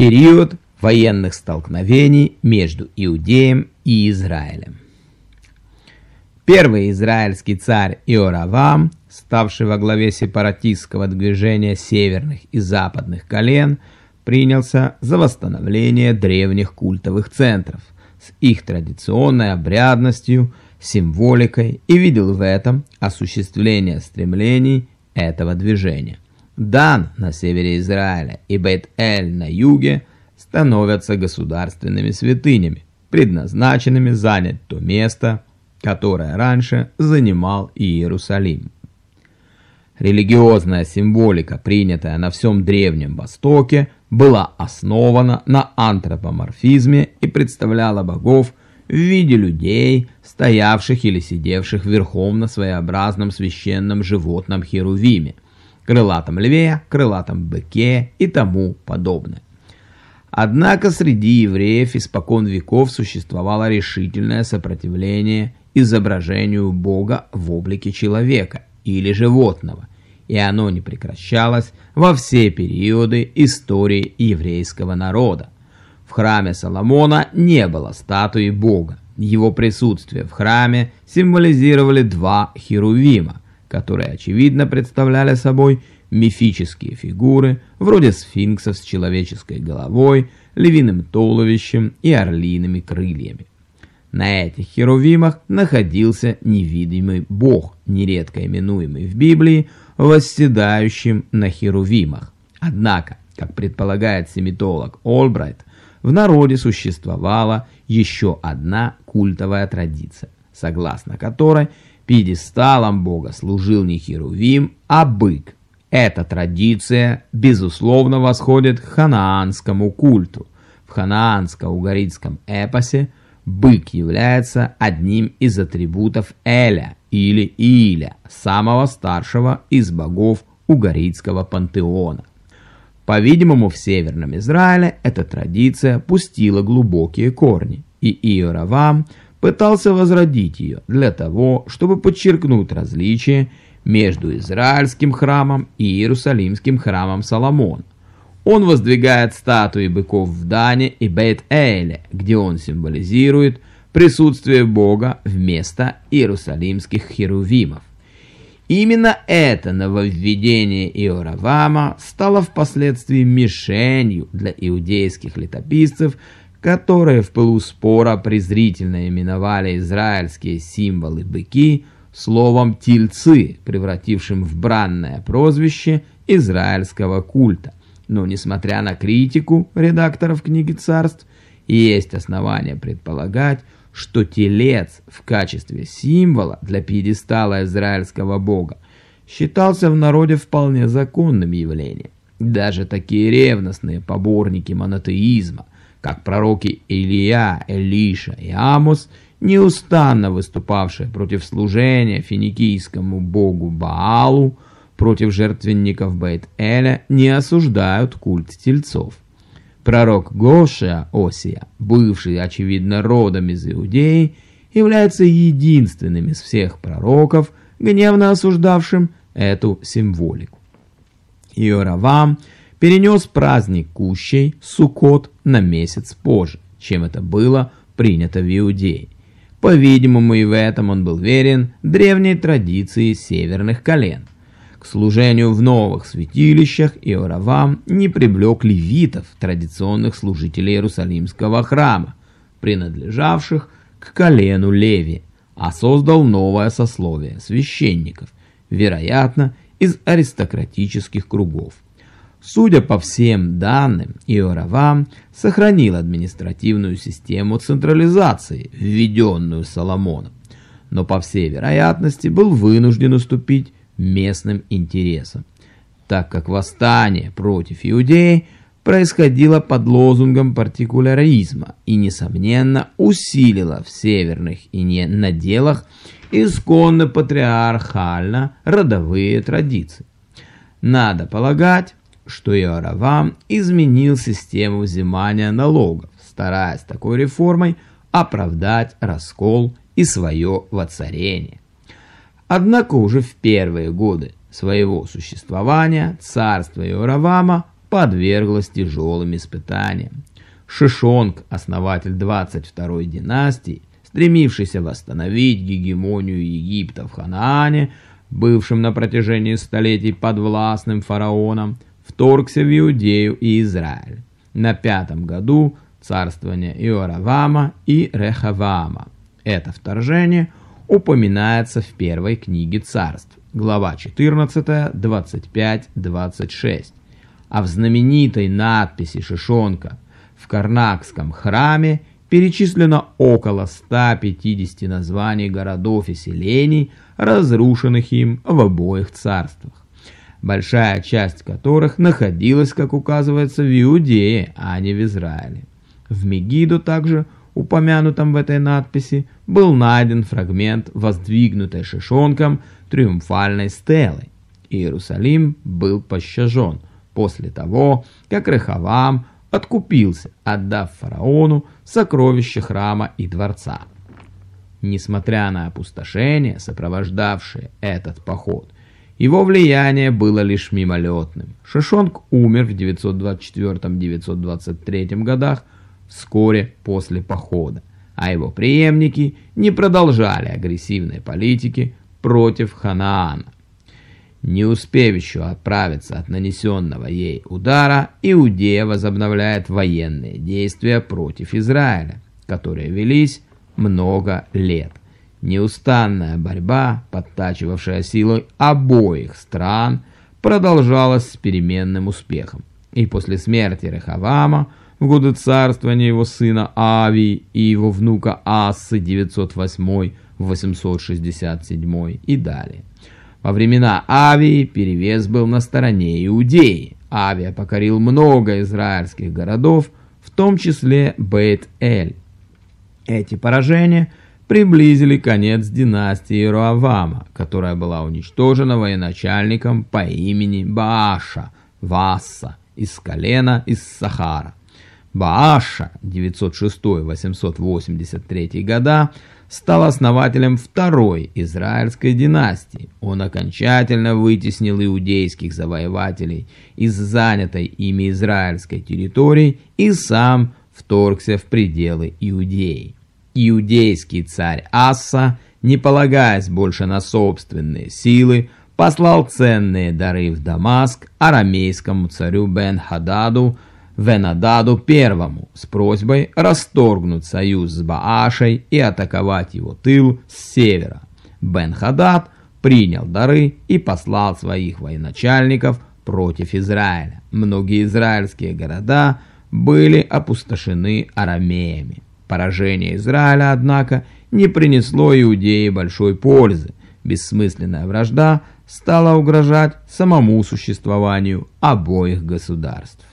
Период военных столкновений между Иудеем и Израилем. Первый израильский царь Иоравам, ставший во главе сепаратистского движения северных и западных колен, принялся за восстановление древних культовых центров с их традиционной обрядностью, символикой и видел в этом осуществление стремлений этого движения. Дан на севере Израиля и Бейт-Эль на юге становятся государственными святынями, предназначенными занять то место, которое раньше занимал Иерусалим. Религиозная символика, принятая на всем Древнем Востоке, была основана на антропоморфизме и представляла богов в виде людей, стоявших или сидевших верхом на своеобразном священном животном Херувиме – крылатом льве, крылатом быке и тому подобное. Однако среди евреев испокон веков существовало решительное сопротивление изображению Бога в облике человека или животного, и оно не прекращалось во все периоды истории еврейского народа. В храме Соломона не было статуи Бога. Его присутствие в храме символизировали два херувима, которые очевидно представляли собой мифические фигуры, вроде сфинксов с человеческой головой, львиным туловищем и орлиными крыльями. На этих херувимах находился невидимый бог, нередко именуемый в Библии восседающим на херувимах. Однако, как предполагает семитолог Олбрайт, в народе существовала еще одна культовая традиция, согласно которой Пьедесталом бога служил не Херувим, а бык. Эта традиция, безусловно, восходит к ханаанскому культу. В ханаанско-угаритском эпосе бык является одним из атрибутов Эля или Иля, самого старшего из богов угаритского пантеона. По-видимому, в Северном Израиле эта традиция пустила глубокие корни, и Иоравам – пытался возродить ее для того, чтобы подчеркнуть различие между израильским храмом и Иерусалимским храмом Соломона. Он воздвигает статуи быков в Дане и Бейт-Эйле, где он символизирует присутствие Бога вместо иерусалимских херувимов. Именно это нововведение Иоравама стало впоследствии мишенью для иудейских летописцев – которые в пылу спора презрительно именовали израильские символы быки словом «тельцы», превратившим в бранное прозвище израильского культа. Но, несмотря на критику редакторов книги царств, есть основания предполагать, что телец в качестве символа для пьедестала израильского бога считался в народе вполне законным явлением. Даже такие ревностные поборники монотеизма – как пророки Илия, Элиша и Амос, неустанно выступавшие против служения финикийскому богу Баалу, против жертвенников Бейт-Эля, не осуждают культ тельцов. Пророк Гошеа Осия, бывший, очевидно, родом из Иудеи, является единственным из всех пророков, гневно осуждавшим эту символику. Иоравам – перенес праздник Кущей, Суккот, на месяц позже, чем это было принято в Иудее. По-видимому, и в этом он был верен древней традиции северных колен. К служению в новых святилищах Иоравам не привлек левитов, традиционных служителей Иерусалимского храма, принадлежавших к колену Леви, а создал новое сословие священников, вероятно, из аристократических кругов. Судя по всем данным, Иоравам сохранил административную систему централизации, введенную Соломоном, но по всей вероятности был вынужден уступить местным интересам, так как восстание против иудеи происходило под лозунгом партикуляризма и, несомненно, усилило в северных и не наделах исконно патриархально-родовые традиции. Надо полагать, что Иоравам изменил систему взимания налогов, стараясь такой реформой оправдать раскол и свое воцарение. Однако уже в первые годы своего существования царство Иоравама подверглась тяжелым испытаниям. Шишонг, основатель 22-й династии, стремившийся восстановить гегемонию Египта в Ханаане, бывшим на протяжении столетий подвластным фараоном, вторгся в Иудею и Израиль. На пятом году царствования Иоравама и Рехавама. Это вторжение упоминается в первой книге царств, глава 14, 25, 26. А в знаменитой надписи Шишонка в Карнакском храме перечислено около 150 названий городов и селений, разрушенных им в обоих царствах, большая часть которых находилась, как указывается, в Иудее, а не в Израиле. В Мегиду также, упомянутом в этой надписи, был найден фрагмент, воздвигнутой Шишонком триумфальной стелы. Иерусалим был пощажен после того, как Рехавам откупился, отдав фараону сокровища храма и дворца. Несмотря на опустошение, сопровождавшее этот поход, его влияние было лишь мимолетным. Шишонг умер в 924-923 годах, вскоре после похода, а его преемники не продолжали агрессивной политики против Ханаана. Не успев еще отправиться от нанесенного ей удара, Иудея возобновляет военные действия против Израиля, которые велись много лет. Неустанная борьба, подтачивавшая силой обоих стран, продолжалась с переменным успехом. И после смерти Рехавама, в годы царствования его сына Авии и его внука Ассы 908-867 и далее. Во времена Авии перевес был на стороне Иудеи. Авия покорил много израильских городов, в том числе Бейт-Эль. Эти поражения приблизили конец династии Роавама, которая была уничтожена военачальником по имени Бааша, Васса, из колена из Сахара. Бааша 906-883 года стал основателем второй израильской династии. Он окончательно вытеснил иудейских завоевателей из занятой ими израильской территории и сам вторгся в пределы Иудеи. Иудейский царь Асса, не полагаясь больше на собственные силы, послал ценные дары в Дамаск арамейскому царю Бен-Хададу, Венададу I с просьбой расторгнуть союз с Баашей и атаковать его тыл с севера. Бен-Хадад принял дары и послал своих военачальников против Израиля. Многие израильские города были опустошены арамеями. Поражение Израиля, однако, не принесло Иудеи большой пользы. Бессмысленная вражда стала угрожать самому существованию обоих государств.